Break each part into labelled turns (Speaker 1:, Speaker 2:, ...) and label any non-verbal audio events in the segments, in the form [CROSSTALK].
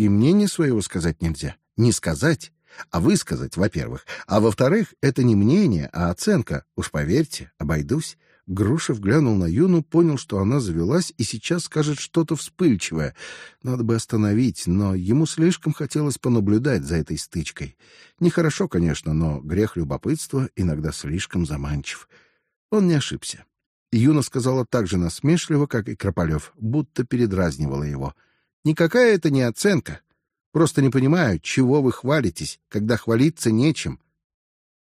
Speaker 1: И мнение своего сказать нельзя. Не сказать, а высказать, во-первых. А во-вторых, это не мнение, а оценка. Уж поверьте, обойдусь. Грушев глянул на Юну, понял, что она завелась и сейчас скажет что-то вспыльчивое. Надо бы остановить, но ему слишком хотелось понаблюдать за этой стычкой. Нехорошо, конечно, но грех любопытства иногда слишком заманчив. Он не ошибся. Юна сказала так же насмешливо, как и Крополев, будто передразнивала его. Никакая это не оценка. Просто не понимаю, чего вы хвалитесь, когда хвалиться нечем.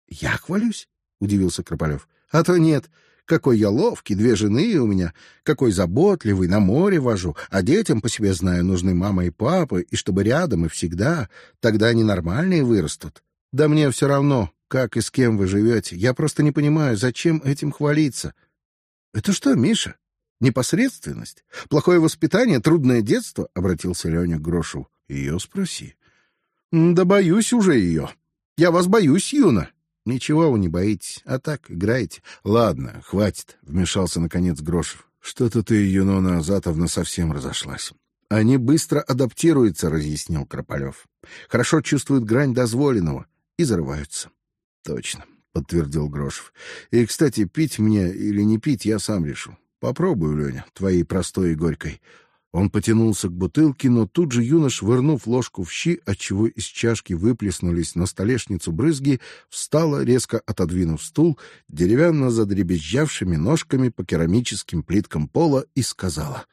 Speaker 1: Я хвалюсь? удивился Крополев. А то нет. Какой я ловкий, две жены у меня, какой заботливый, на море вожу, а детям по себе знаю нужны мама и папа, и чтобы рядом и всегда, тогда они нормальные вырастут. Да мне все равно, как и с кем вы живете. Я просто не понимаю, зачем этим хвалиться. Это что, Миша? Непосредственность, плохое воспитание, трудное детство? Обратился Леня к Грошу. Ее спроси. Да боюсь уже ее. Я вас боюсь, Юна. Ничего вы не боитесь, а так играете. Ладно, хватит, вмешался наконец Грошев. Что-то ты, Юнона Азатовна, совсем разошлась. Они быстро адаптируются, разъяснил Крополев. Хорошо чувствуют грань дозволенного и зарываются. Точно, подтвердил Грошев. И, кстати, пить мне или не пить я сам решу. Попробую, Леня, твоей простой и горькой. Он потянулся к бутылке, но тут же юнош, вырнув ложку в щи, отчего из чашки выплеснулись на столешницу брызги, встала, резко отодвинув стул, деревянно задребезжавшими ножками по керамическим плиткам пола и сказала: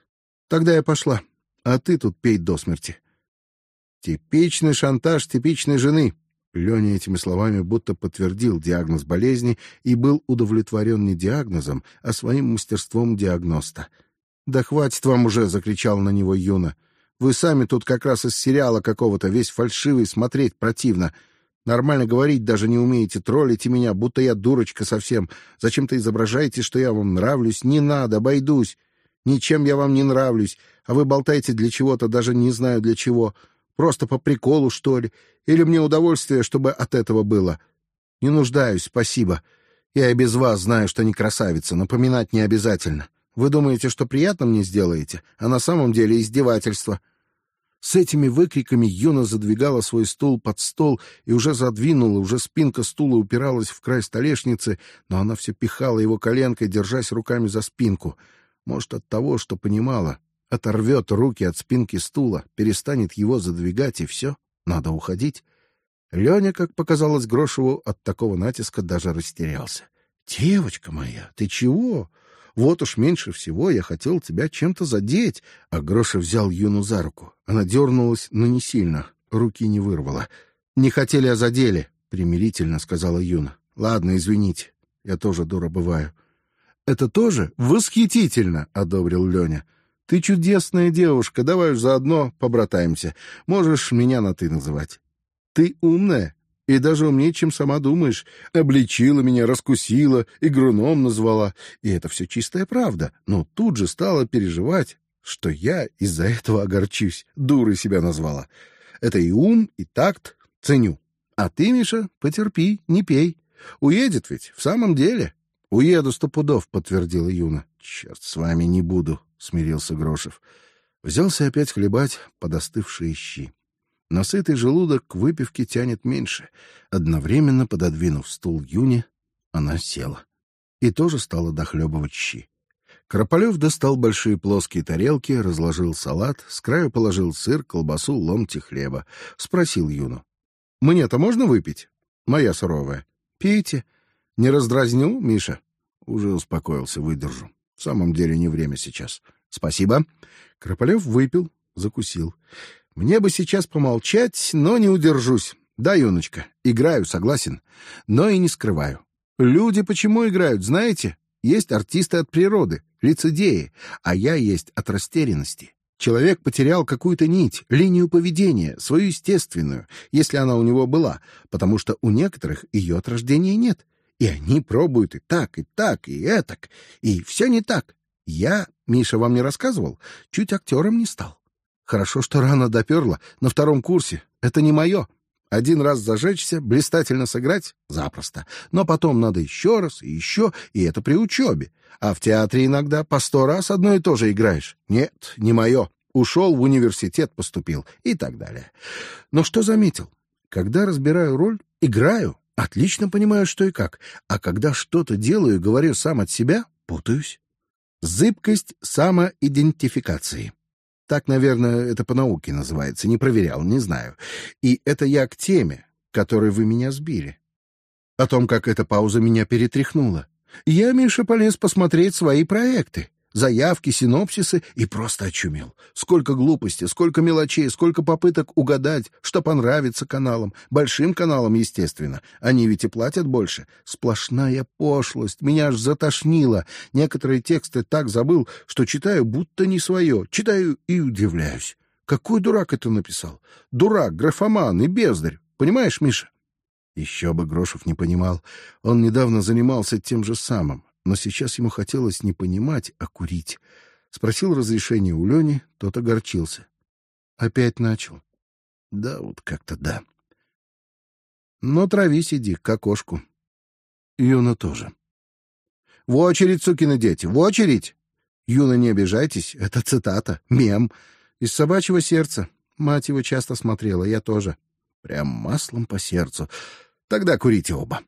Speaker 1: "Тогда я пошла, а ты тут пей до смерти". Типичный шантаж типичной жены. Леня этими словами будто подтвердил диагноз болезни и был удовлетворен не диагнозом, а своим мастерством диагноста. Да хватит вам уже, закричал на него Юна. Вы сами тут как раз из сериала какого-то, весь фальшивый, смотреть противно. Нормально говорить даже не умеете, троллите меня, будто я дурочка совсем. Зачем-то изображаете, что я вам нравлюсь? Не надо, обойдусь. Ничем я вам не нравлюсь, а вы болтаете для чего-то, даже не знаю для чего. Просто по приколу, что ли? Или мне удовольствие, чтобы от этого было? Не нуждаюсь, спасибо. Я и без вас знаю, что не красавица, напоминать не обязательно. Вы думаете, что приятно мне сделаете, а на самом деле издевательство. С этими выкриками Юна задвигала свой стул под стол и уже задвинула, уже спинка стула упиралась в край столешницы, но она все пихала его коленкой, держась руками за спинку. Может, от того, что понимала, оторвет руки от спинки стула, перестанет его задвигать и все, надо уходить. Леня, как показалось Грошеву, от такого натиска даже растерялся. Девочка моя, ты чего? Вот уж меньше всего я хотел тебя чем-то задеть. А Гроша взял Юну за руку. Она дернулась, но не сильно, руки не вырвала. Не хотели, а задели, примирительно сказала Юна. Ладно, извините, я тоже дура бываю. Это тоже восхитительно, одобрил Леня. Ты чудесная девушка, давай уж заодно побратаемся. Можешь меня на ты называть. Ты умная, и даже умнее, чем сама думаешь. Обличила меня, раскусила, игруном назвала. И это все чистая правда. Но тут же стала переживать, что я из-за этого огорчусь. Дурой себя назвала. Это и ум, и такт. Ценю. А ты, Миша, потерпи, не пей. Уедет ведь, в самом деле. Уеду сто пудов, подтвердила Юна. Черт с вами, не буду, смирился Грошев. Взялся опять хлебать подостывшие щи. Но сытый желудок к выпивке тянет меньше. Одновременно пододвинув стул Юне, она села и тоже стала дохлебывать щи. Крополев достал большие плоские тарелки, разложил салат, с краю положил сыр, колбасу, ломти хлеба. Спросил Юну: "Мне-то можно выпить? Моя суровая. Пейте. Не раздразню, Миша. Уже успокоился, выдержу. В самом деле не время сейчас. Спасибо. Крополев выпил, закусил. Мне бы сейчас помолчать, но не удержусь. Да, юночка, играю, согласен, но и не скрываю. Люди почему играют, знаете? Есть артисты от природы, лицедеи, а я есть от растерянности. Человек потерял какую-то нить, линию поведения, свою естественную, если она у него была, потому что у некоторых ее от рождения нет, и они пробуют и так, и так, и этак, и все не так. Я, Миша, вам не рассказывал, чуть актером не стал. Хорошо, что рано доперла. На втором курсе. Это не мое. Один раз зажечься, блистательно сыграть — запросто. Но потом надо еще раз и еще, и это при учебе. А в театре иногда по сто раз одно и то же играешь. Нет, не мое. ушел в университет, поступил и так далее. Но что заметил? Когда разбираю роль, играю, отлично понимаю, что и как, а когда что-то делаю и говорю сам от себя, путаюсь. Зыбкость самоидентификации. Так, наверное, это по науке называется. Не проверял, не знаю. И это я к теме, которой вы меня сбили. О том, как эта пауза меня перетряхнула. Я, Миша, полез посмотреть свои проекты заявки, синопсисы и просто очумел. Сколько глупости, сколько мелочей, сколько попыток угадать, что понравится каналам. Большим каналам, естественно. Они ведь и платят больше. Сплошная пошлость. Меня аж затошнило. Некоторые тексты так забыл, что читаю будто не свое. Читаю и удивляюсь. Какой дурак это написал? Дурак, графоман и бездарь. Понимаешь, Миша? Еще бы Грошев не понимал. Он недавно занимался тем же самым но сейчас ему хотелось не понимать, а курить. Спросил разрешения у Лени, тот огорчился. Опять начал. Да, вот как-то да. Но травись иди, к окошку. Юна тоже. В очередь, сукины дети, в очередь! Юна, не обижайтесь, это цитата, мем. Из собачьего сердца. Мать его часто смотрела, я тоже. Прям маслом по сердцу. Тогда курите оба.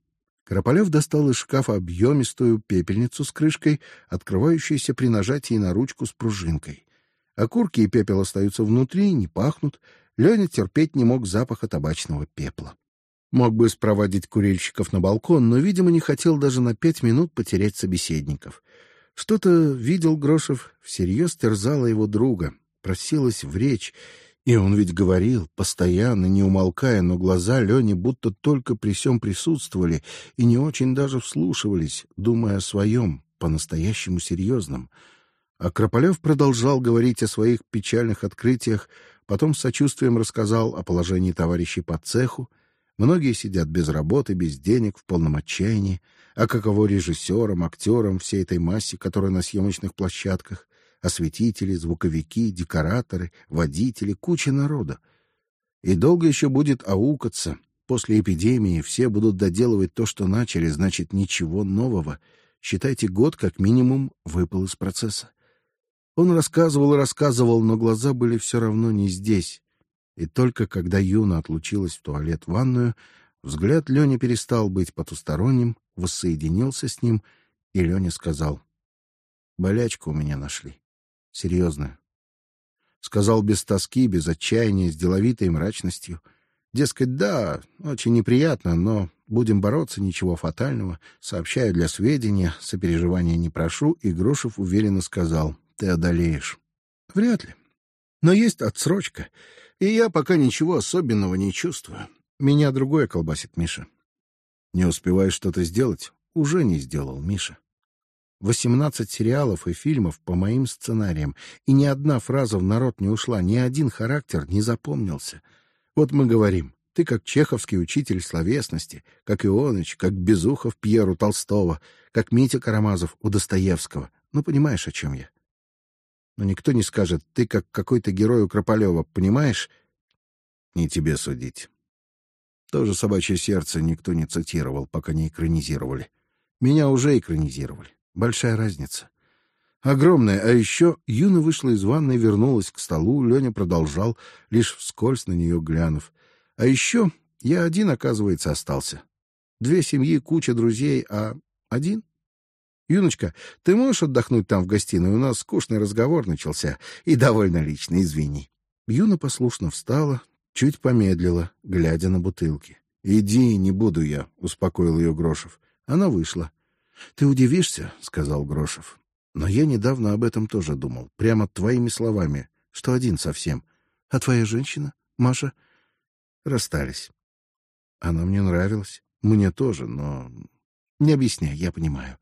Speaker 1: Корополев достал из шкафа объемистую пепельницу с крышкой, открывающуюся при нажатии на ручку с пружинкой. Окурки и пепел остаются внутри, не пахнут. Леня терпеть не мог запаха табачного пепла. Мог бы спроводить курильщиков на балкон, но, видимо, не хотел даже на пять минут потерять собеседников. Что-то видел Грошев, всерьез терзало его друга, просилось в речь, и он ведь говорил, постоянно, не умолкая, но глаза Лени будто только при всем присутствовали и не очень даже вслушивались, думая о своем, по-настоящему серьезном. А Крополев продолжал говорить о своих печальных открытиях, потом с сочувствием рассказал о положении товарищей по цеху. Многие сидят без работы, без денег, в полном отчаянии. А каково режиссерам, актерам, всей этой массе, которая на съемочных площадках осветители, звуковики, декораторы, водители, куча народа. И долго еще будет аукаться. После эпидемии все будут доделывать то, что начали, значит ничего нового. Считайте, год как минимум выпал из процесса. Он рассказывал и рассказывал, но глаза были все равно не здесь. И только когда Юна отлучилась в туалет в ванную, взгляд Лени перестал быть потусторонним, воссоединился с ним, и Леня сказал: "Болячку у меня нашли серьезная. Сказал без тоски, без отчаяния, с деловитой мрачностью. Дескать, да, очень неприятно, но будем бороться, ничего фатального. Сообщаю для сведения, сопереживания не прошу. И Грошев уверенно сказал: "Ты одолеешь". Вряд ли. Но есть отсрочка, и я пока ничего особенного не чувствую. Меня другое колбасит, Миша. Не успеваешь что-то сделать, уже не сделал, Миша. Восемнадцать сериалов и фильмов по моим сценариям, и ни одна фраза в народ не ушла, ни один характер не запомнился. Вот мы говорим, ты как чеховский учитель словесности, как Ионыч, как Безухов Пьеру Толстого, как Митя Карамазов у Достоевского. Ну, понимаешь, о чем я? Но никто не скажет, ты как какой-то герой у Крополева, понимаешь? Не тебе судить. Тоже собачье сердце никто не цитировал, пока не экранизировали. Меня уже экранизировали. Большая разница. Огромная. А еще Юна вышла из ванной, вернулась к столу. Леня продолжал, лишь вскользь на нее глянув. А еще я один, оказывается, остался. Две семьи, куча друзей, а один. Юночка, ты можешь отдохнуть там в гостиной? У нас скучный разговор начался и довольно личный, извини. Юна послушно встала, чуть помедлила, глядя на бутылки. Иди, не буду я, успокоил ее Грошев. Она вышла. Ты удивишься, сказал Грошев. Но я недавно об этом тоже думал, прямо твоими словами, что один совсем. А твоя женщина, Маша, расстались. Она мне нравилась, мне тоже, но не объясняй, я понимаю.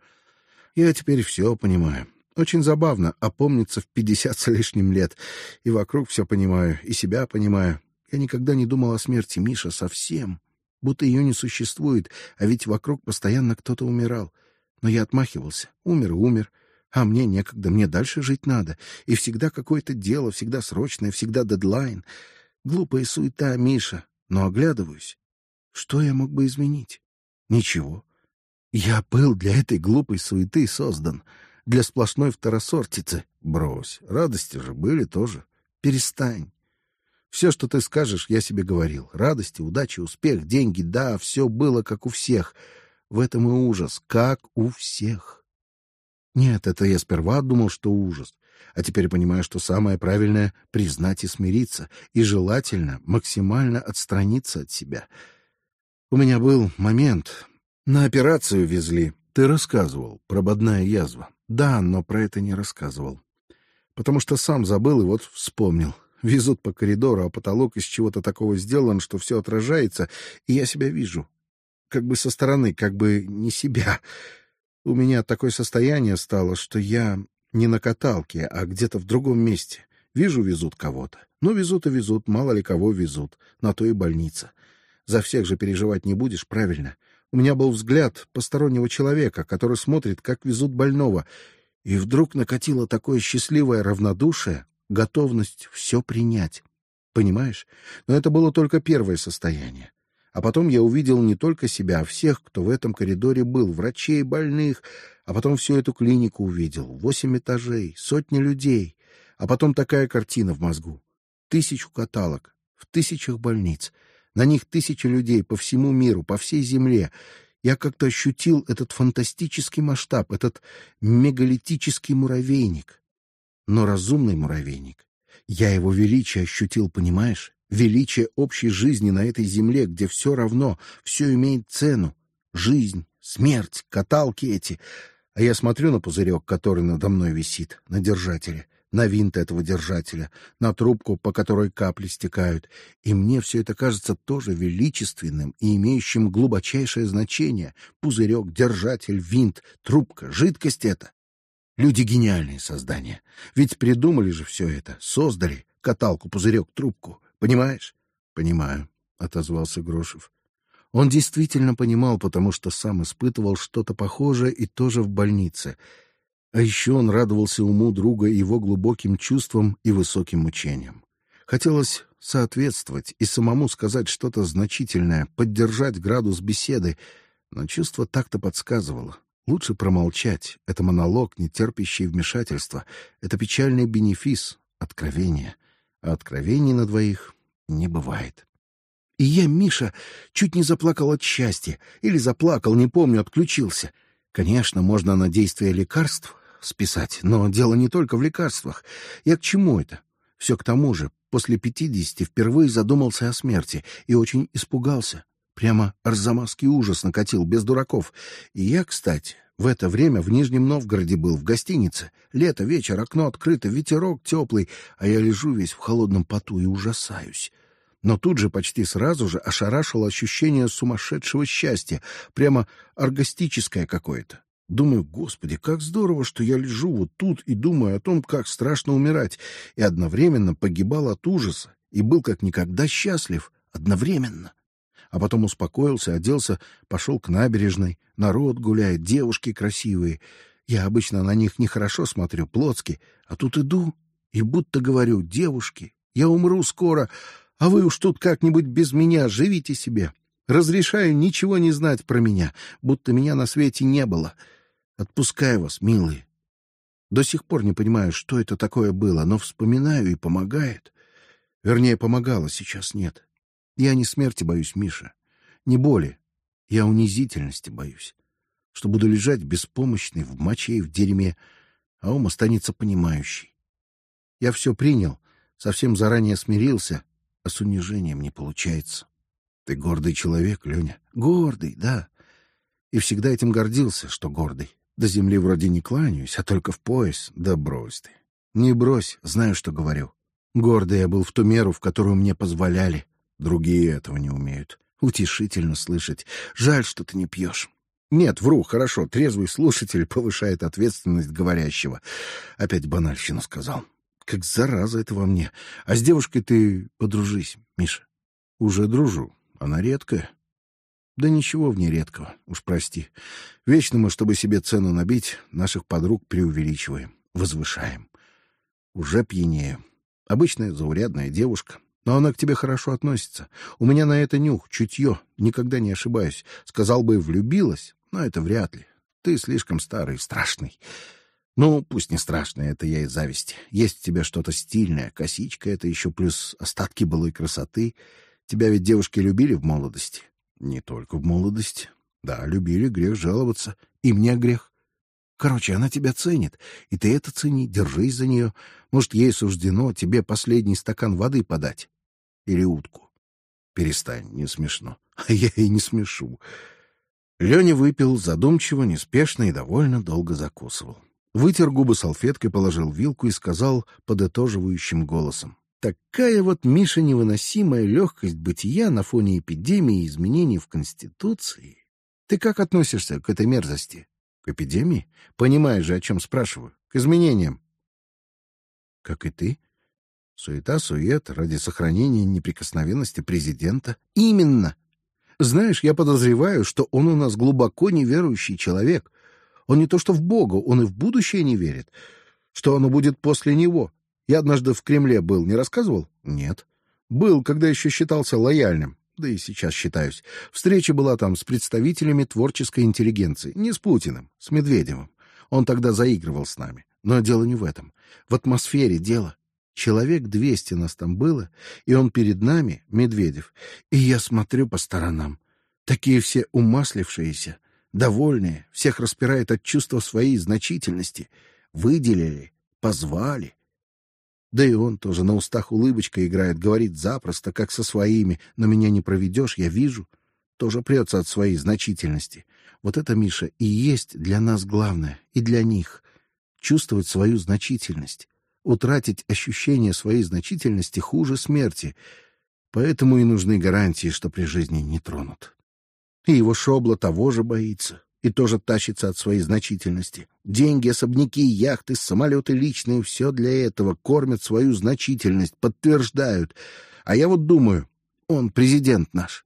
Speaker 1: Я теперь все понимаю. Очень забавно опомниться в пятьдесят с лишним лет, и вокруг все понимаю, и себя понимаю. Я никогда не думал о смерти Миша совсем, будто ее не существует, а ведь вокруг постоянно кто-то умирал. Но я отмахивался. Умер, умер. А мне некогда, мне дальше жить надо. И всегда какое-то дело, всегда срочное, всегда дедлайн. Глупая суета, Миша. Но оглядываюсь. Что я мог бы изменить? Ничего. Я был для этой глупой суеты создан. Для сплошной второсортицы. Брось. Радости же были тоже. Перестань. Все, что ты скажешь, я себе говорил. Радости, удачи, успех, деньги, да, все было как у всех. В этом и ужас, как у всех. Нет, это я сперва думал, что ужас, а теперь понимаю, что самое правильное признать и смириться, и желательно максимально отстраниться от себя. У меня был момент. На операцию везли. Ты рассказывал про бодная язва. Да, но про это не рассказывал, потому что сам забыл и вот вспомнил. Везут по коридору, а потолок из чего-то такого сделан, что все отражается, и я себя вижу, как бы со стороны, как бы не себя. У меня такое состояние стало, что я не на каталке, а где-то в другом месте. Вижу, везут кого-то. Ну, везут и везут, мало ли кого везут. На то и больница. За всех же переживать не будешь, правильно? У меня был взгляд постороннего человека, который смотрит, как везут больного, и вдруг накатило такое счастливое равнодушие, готовность все принять. Понимаешь? Но это было только первое состояние. А потом я увидел не только себя, а всех, кто в этом коридоре был, врачей, больных, а потом всю эту клинику увидел, восемь этажей, сотни людей, а потом такая картина в мозгу: тысячу каталог в тысячах больниц, на них тысячи людей по всему миру, по всей земле. Я как-то ощутил этот фантастический масштаб, этот мегалитический муравейник, но разумный муравейник. Я его величие ощутил, понимаешь? Величие общей жизни на этой земле, где все равно, все имеет цену, жизнь, смерть, каталки эти. А я смотрю на пузырек, который надо мной висит, на держателе, на винт этого держателя, на трубку, по которой капли стекают, и мне все это кажется тоже величественным и имеющим глубочайшее значение. Пузырек, держатель, винт, трубка, жидкость это. Люди гениальные создания, ведь придумали же все это, создали каталку, пузырек, трубку. Понимаешь? Понимаю, отозвался Грошев. Он действительно понимал, потому что сам испытывал что-то похожее и тоже в больнице. А еще он радовался уму друга его глубоким чувствам и высоким мучениям. Хотелось соответствовать и самому сказать что-то значительное, поддержать градус беседы, но чувство так-то подсказывало. Лучше промолчать. Это монолог, не терпящий вмешательства. Это печальный бенефис, откровение. А откровений на двоих не бывает. И я, Миша, чуть не заплакал от счастья. Или заплакал, не помню, отключился. Конечно, можно на действие лекарств списать, но дело не только в лекарствах. Я к чему это? Все к тому же. После пятидесяти впервые задумался о смерти и очень испугался. Прямо арзамасский ужас накатил, без дураков. И я, кстати, в это время в Нижнем Новгороде был в гостинице. Лето, вечер, окно открыто, ветерок теплый, а я лежу весь в холодном поту и ужасаюсь. Но тут же почти сразу же ошарашило ощущение сумасшедшего счастья, прямо оргастическое какое-то. Думаю, господи, как здорово, что я лежу вот тут и думаю о том, как страшно умирать, и одновременно погибал от ужаса и был как никогда счастлив одновременно а потом успокоился, оделся, пошел к набережной. Народ гуляет, девушки красивые. Я обычно на них нехорошо смотрю, плотски, а тут иду и будто говорю: девушки, я умру скоро, а вы уж тут как-нибудь без меня живите себе. Разрешаю ничего не знать про меня, будто меня на свете не было. Отпускаю вас, милые. До сих пор не понимаю, что это такое было, но вспоминаю и помогает. Вернее, помогало, сейчас нет. Я не смерти боюсь, Миша, не боли. Я унизительности боюсь, что буду лежать беспомощный в моче и в дерьме, а ум останется понимающий. Я все принял, совсем заранее смирился, а с унижением не получается. Ты гордый человек, Леня. Гордый, да. И всегда этим гордился, что гордый. До земли вроде не кланяюсь, а только в пояс. Да брось ты. Не брось, знаю, что говорю. Гордый я был в ту меру, в которую мне позволяли. Другие этого не умеют. Утешительно слышать. Жаль, что ты не пьешь. Нет, вру, хорошо. Трезвый слушатель повышает ответственность говорящего. Опять банальщину сказал. Как зараза это во мне. А с девушкой ты подружись, Миша. Уже дружу. Она редкая. Да ничего в ней редкого. Уж прости. Вечно мы, чтобы себе цену набить, наших подруг преувеличиваем, возвышаем. Уже пьянею. Обычная заурядная девушка, но она к тебе хорошо относится. У меня на это нюх, чутье, никогда не ошибаюсь. Сказал бы, влюбилась, но это вряд ли. Ты слишком старый, страшный. Ну, пусть не страшно, это я из зависти. Есть в тебе что-то стильное, косичка это еще плюс остатки былой красоты. Тебя ведь девушки любили в молодости. Не только в молодости. Да, любили, грех жаловаться. И мне грех. Короче, она тебя ценит, и ты это цени, держись за нее. Может, ей суждено тебе последний стакан воды подать или утку. Перестань, не смешно. [LAUGHS] А я и не смешу. Леня выпил задумчиво, неспешно и довольно долго закусывал. Вытер губы салфеткой, положил вилку и сказал подытоживающим голосом: "Такая вот Миша невыносимая легкость бытия на фоне эпидемии и изменений в конституции. Ты как относишься к этой мерзости? К эпидемии? Понимаешь же, о чем спрашиваю? К изменениям? Как и ты? Суета, сует ради сохранения неприкосновенности президента. Именно. Знаешь, я подозреваю, что он у нас глубоко неверующий человек. Он не то что в Бога, он и в будущее не верит. Что оно будет после него? Я однажды в Кремле был, не рассказывал? Нет. Был, когда еще считался лояльным. Да и сейчас считаюсь. Встреча была там с представителями творческой интеллигенции, не с Путиным, с Медведевым. Он тогда заигрывал с нами. Но дело не в этом. В атмосфере дело. Человек двести нас там было, и он перед нами, Медведев. И я смотрю по сторонам. Такие все умаслившиеся, довольные, всех распирает от чувства своей значительности. Выделили, позвали. Да и он тоже на устах улыбочка играет, говорит запросто, как со своими. Но меня не проведешь, я вижу. Тоже прется от своей значительности. Вот это, Миша, и есть для нас главное, и для них. Чувствовать свою значительность. Утратить ощущение своей значительности хуже смерти. Поэтому и нужны гарантии, что при жизни не тронут. И его шобла того же боится и тоже тащится от своей значительности. Деньги, особняки, яхты, самолеты личные — все для этого кормят свою значительность, подтверждают. А я вот думаю, он президент наш.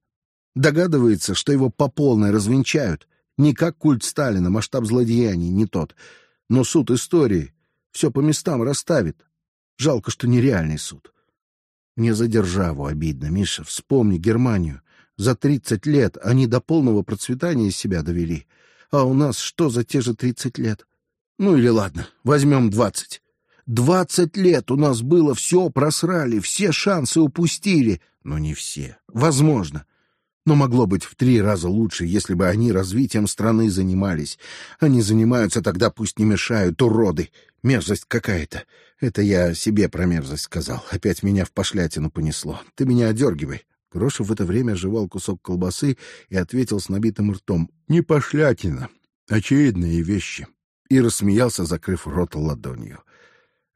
Speaker 1: Догадывается, что его по полной развенчают. Не как культ Сталина, масштаб злодеяний не тот. Но суд истории все по местам расставит. Жалко, что нереальный суд. Мне за державу обидно, Миша. Вспомни Германию. За тридцать лет они до полного процветания себя довели. А у нас что за те же тридцать лет? Ну или ладно, возьмем двадцать. Двадцать лет у нас было, все просрали, все шансы упустили. Но не все. Возможно. Но могло быть в три раза лучше, если бы они развитием страны занимались. Они занимаются, тогда пусть не мешают, уроды. Мерзость какая-то. Это я себе про мерзость сказал. Опять меня в пошлятину понесло. Ты меня одергивай. Грошев в это время жевал кусок колбасы и ответил с набитым ртом: "Не пошлятина, очевидные вещи". И рассмеялся, закрыв рот ладонью.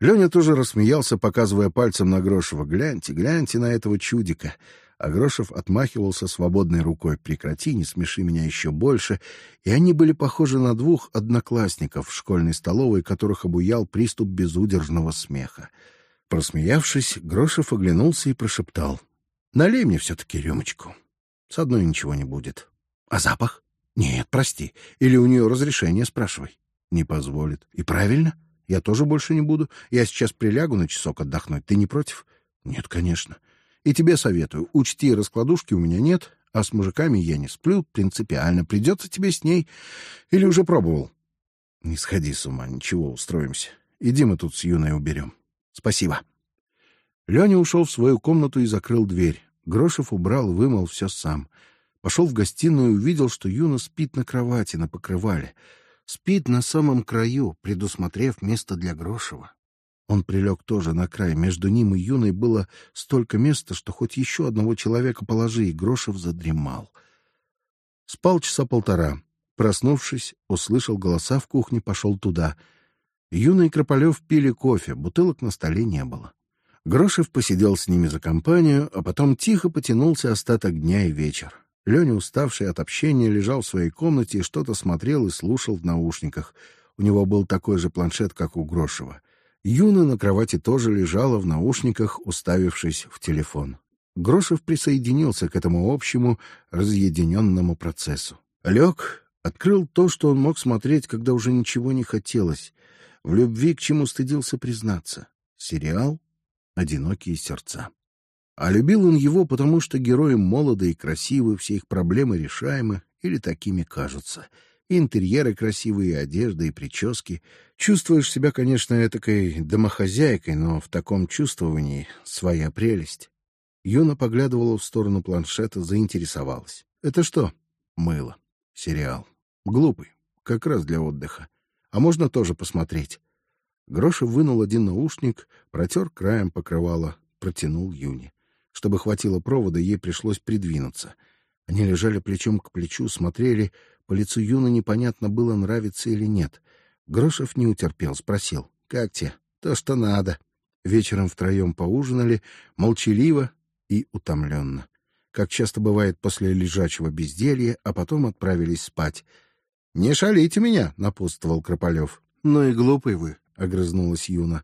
Speaker 1: Леня тоже рассмеялся, показывая пальцем на Грошева: "Гляньте, гляньте на этого чудика". А Грошев отмахивался свободной рукой: "Прекрати, не смеши меня еще больше". И они были похожи на двух одноклассников в школьной столовой, которых обуял приступ безудержного смеха. Просмеявшись, Грошев оглянулся и прошептал: Налей мне все-таки рюмочку. С одной ничего не будет. А запах? Нет, прости. Или у нее разрешение спрашивай. Не позволит. И правильно. Я тоже больше не буду. Я сейчас прилягу на часок отдохнуть. Ты не против? Нет, конечно. И тебе советую. Учти, раскладушки у меня нет, а с мужиками я не сплю. Принципиально. Придется тебе с ней. Или уже пробовал? Не сходи с ума. Ничего, устроимся. Иди мы тут с юной уберем. Спасибо. Леня ушел в свою комнату и закрыл дверь. Грошев убрал, вымыл все сам. Пошел в гостиную и увидел, что Юна спит на кровати на покрывале. Спит на самом краю, предусмотрев место для Грошева. Он прилег тоже на край. Между ним и Юной было столько места, что хоть еще одного человека положи, и Грошев задремал. Спал часа полтора. Проснувшись, услышал голоса в кухне, пошел туда. Юна и Крополев пили кофе, бутылок на столе не было. Грошев посидел с ними за компанию, а потом тихо потянулся остаток дня и вечер. Леня, уставший от общения, лежал в своей комнате и что-то смотрел и слушал в наушниках. У него был такой же планшет, как у Грошева. Юна на кровати тоже лежала в наушниках, уставившись в телефон. Грошев присоединился к этому общему разъединенному процессу. Лег, открыл то, что он мог смотреть, когда уже ничего не хотелось. В любви к чему стыдился признаться. Сериал одинокие сердца. А любил он его, потому что герои молоды и красивы, все их проблемы решаемы или такими кажутся, Интерьеры красивые, и одежда, и прически. Чувствуешь себя, конечно, этакой домохозяйкой, но в таком чувствовании своя прелесть. Юна поглядывала в сторону планшета, заинтересовалась. Это что? Мыло. Сериал. Глупый. Как раз для отдыха. А можно тоже посмотреть. Грошев вынул один наушник, протер краем покрывала, протянул Юне. Чтобы хватило провода, ей пришлось придвинуться. Они лежали плечом к плечу, смотрели. По лицу Юны непонятно было, нравится или нет. Грошев не утерпел, спросил: "Как тебе? То, что надо". Вечером втроем поужинали, молчаливо и утомленно, как часто бывает после лежачего безделья, а потом отправились спать. Не шалите меня, напутствовал Крополев. Ну и глупый вы, огрызнулась Юна.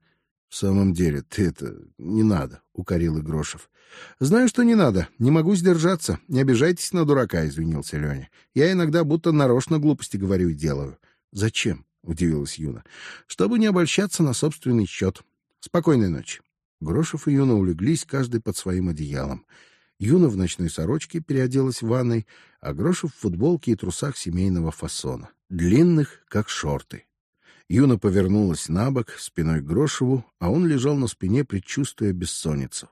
Speaker 1: В самом деле, ты это не надо, укорил Игрошев. Знаю, что не надо, не могу сдержаться. Не обижайтесь на дурака, извинился Леня. Я иногда будто нарочно глупости говорю и делаю. Зачем? удивилась Юна. Чтобы не обольщаться на собственный счет. Спокойной ночи. Грошев и Юна улеглись каждый под своим одеялом. Юна в ночной сорочке переоделась в ванной, а Грошев в футболке и трусах семейного фасона, длинных как шорты. Юна повернулась на бок спиной к Грошеву, а он лежал на спине, предчувствуя бессонницу.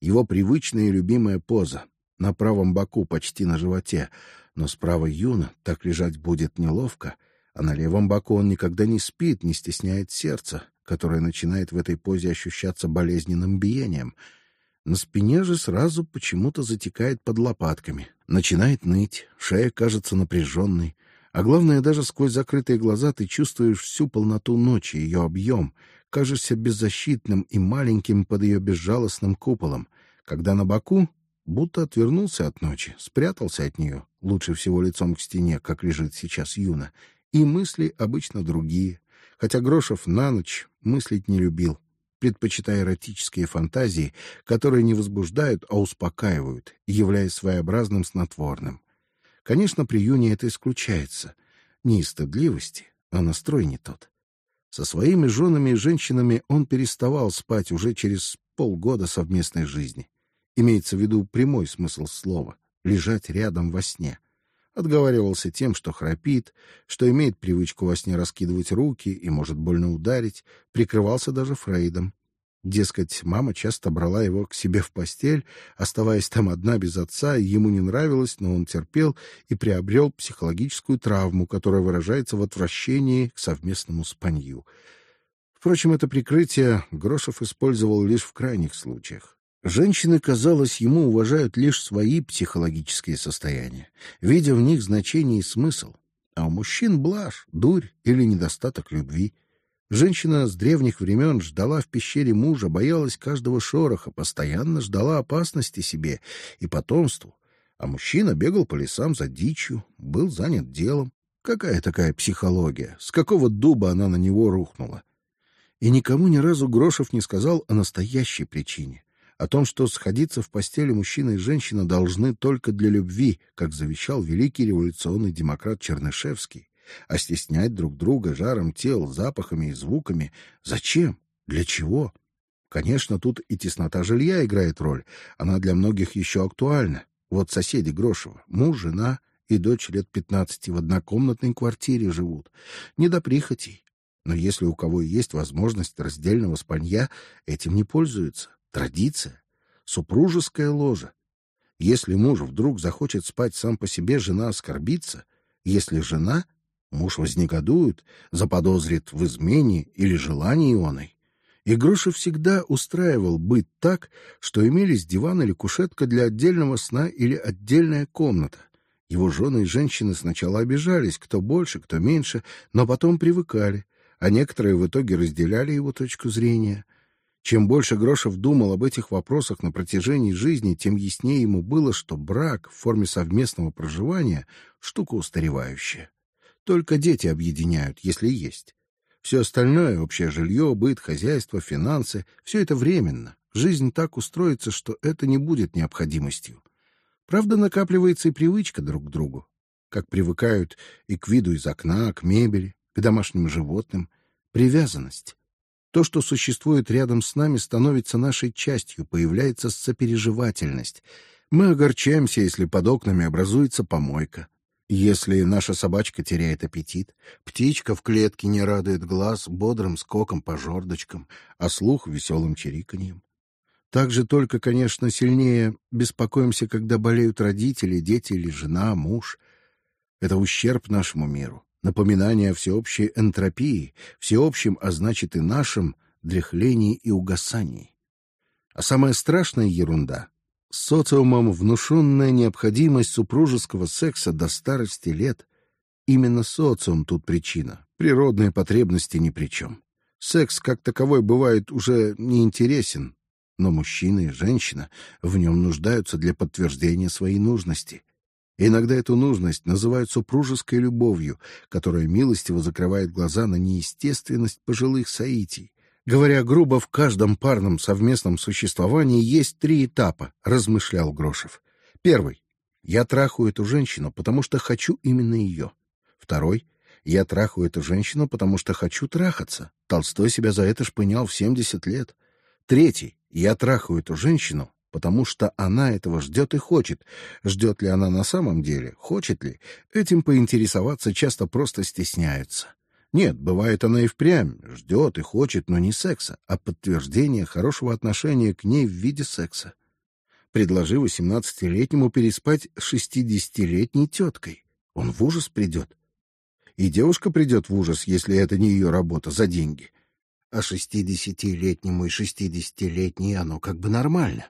Speaker 1: Его привычная и любимая поза на правом боку, почти на животе, но справа Юна так лежать будет неловко, а на левом боку он никогда не спит, не стесняет сердца, которое начинает в этой позе ощущаться болезненным биением. На спине же сразу почему-то затекает под лопатками, начинает ныть, шея кажется напряженной. А главное, даже сквозь закрытые глаза ты чувствуешь всю полноту ночи, ее объем, кажешься беззащитным и маленьким под ее безжалостным куполом, когда на боку будто отвернулся от ночи, спрятался от нее, лучше всего лицом к стене, как лежит сейчас Юна, и мысли обычно другие. Хотя Грошев на ночь мыслить не любил, предпочитая эротические фантазии, которые не возбуждают, а успокаивают, являясь своеобразным снотворным. Конечно, при Юне это исключается. Не из стыдливости, а настрой не тот. Со своими женами и женщинами он переставал спать уже через полгода совместной жизни. Имеется в виду прямой смысл слова — лежать рядом во сне. Отговаривался тем, что храпит, что имеет привычку во сне раскидывать руки и может больно ударить, прикрывался даже Фрейдом. Дескать, мама часто брала его к себе в постель, оставаясь там одна без отца, ему не нравилось, но он терпел и приобрел психологическую травму, которая выражается в отвращении к совместному спанью. Впрочем, это прикрытие Грошев использовал лишь в крайних случаях. Женщины, казалось, ему уважают лишь свои психологические состояния, видя в них значение и смысл, а у мужчин блажь, дурь или недостаток любви. Женщина с древних времен ждала в пещере мужа, боялась каждого шороха, постоянно ждала опасности себе и потомству, а мужчина бегал по лесам за дичью, был занят делом. Какая такая психология? С какого дуба она на него рухнула? И никому ни разу Грошев не сказал о настоящей причине, о том, что сходиться в постели мужчина и женщина должны только для любви, как завещал великий революционный демократ Чернышевский. А стеснять друг друга жаром тел, запахами и звуками зачем? Для чего? Конечно, тут и теснота жилья играет роль. Она для многих еще актуальна. Вот соседи Грошева, муж, жена и дочь лет пятнадцати в однокомнатной квартире живут. Не до прихотей. Но если у кого есть возможность раздельного спанья, этим не пользуются. Традиция, супружеская ложа. Если муж вдруг захочет спать сам по себе, жена оскорбится. Если жена Муж вознегодует, заподозрит в измене или желании ионой. И Грошев всегда устраивал быт так, что имелись диван или кушетка для отдельного сна или отдельная комната. Его жены и женщины сначала обижались, кто больше, кто меньше, но потом привыкали, а некоторые в итоге разделяли его точку зрения. Чем больше Грошев думал об этих вопросах на протяжении жизни, тем яснее ему было, что брак в форме совместного проживания штука устаревающая. Только дети объединяют, если есть. Все остальное — общее жилье, быт, хозяйство, финансы — все это временно. Жизнь так устроится, что это не будет необходимостью. Правда, накапливается и привычка друг к другу, как привыкают и к виду из окна, к мебели, к домашним животным. Привязанность. То, что существует рядом с нами, становится нашей частью, появляется сопереживательность. Мы огорчаемся, если под окнами образуется помойка. Если наша собачка теряет аппетит, птичка в клетке не радует глаз бодрым скоком по жердочкам, а слух веселым чириканьем. Также только, конечно, сильнее беспокоимся, когда болеют родители, дети или жена, муж. Это ущерб нашему миру, напоминание о всеобщей энтропии, всеобщем, а значит и нашем, дряхлении и угасании. А самая страшная ерунда — социумом внушенная необходимость супружеского секса до старости лет. Именно социум тут причина, природные потребности ни при чем. Секс как таковой бывает уже неинтересен, но мужчина и женщина в нем нуждаются для подтверждения своей нужности. иногда эту нужность называют супружеской любовью, которая милостиво закрывает глаза на неестественность пожилых соитий. Говоря грубо, в каждом парном совместном существовании есть три этапа, размышлял Грошев. Первый: я трахаю эту женщину, потому что хочу именно ее. Второй: я трахаю эту женщину, потому что хочу трахаться. Толстой себя за это шпынял в семьдесят лет. Третий: я трахаю эту женщину, потому что она этого ждет и хочет. Ждет ли она на самом деле, хочет ли? Этим поинтересоваться часто просто стесняются. Нет, бывает она и впрямь ждет и хочет, но не секса, а подтверждения хорошего отношения к ней в виде секса. Предложи восемнадцатилетнему переспать с шестидесятилетней теткой, он в ужас придет. И девушка придет в ужас, если это не ее работа за деньги а шестидесятилетнему и шестидесятилетней оно как бы нормально.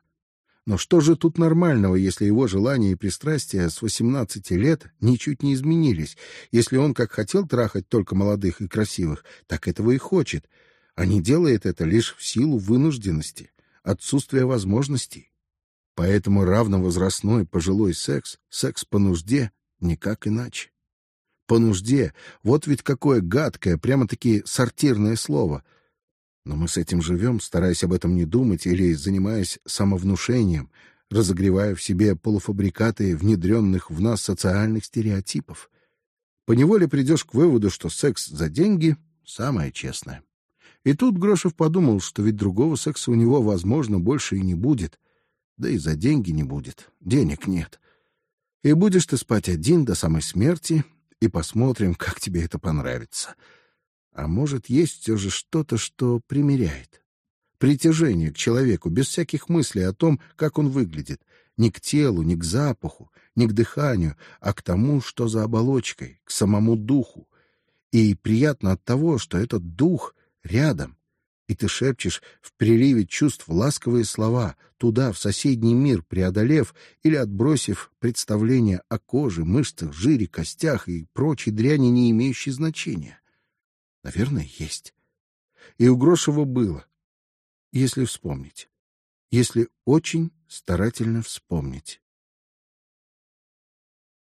Speaker 1: Но что же тут нормального, если его желания и пристрастия с восемнадцати лет ничуть не изменились? Если он как хотел трахать только молодых и красивых, так этого и хочет, а не делает это лишь в силу вынужденности, отсутствия возможностей. Поэтому равновозрастной пожилой секс, секс по нужде, никак иначе. По нужде, вот ведь какое гадкое, прямо-таки сортирное слово — но мы с этим живем, стараясь об этом не думать или занимаясь самовнушением, разогревая в себе полуфабрикаты внедренных в нас социальных стереотипов. По неволе придешь к выводу, что секс за деньги самое честное. И тут Грошев подумал, что ведь другого секса у него, возможно, больше и не будет, да и за деньги не будет, денег нет. И будешь ты спать один до самой смерти, и посмотрим, как тебе это понравится. А может, есть все же что-то, что примеряет. Притяжение к человеку, без всяких мыслей о том, как он выглядит. Не к телу, не к запаху, не к дыханию, а к тому, что за оболочкой, к самому духу. И приятно от того, что этот дух рядом, и ты шепчешь в приливе чувств ласковые слова туда, в соседний мир, преодолев или отбросив представления о коже, мышцах, жире, костях и прочей дряни, не имеющей значения. Наверное, есть. И у Грошева было, если вспомнить, если очень старательно вспомнить.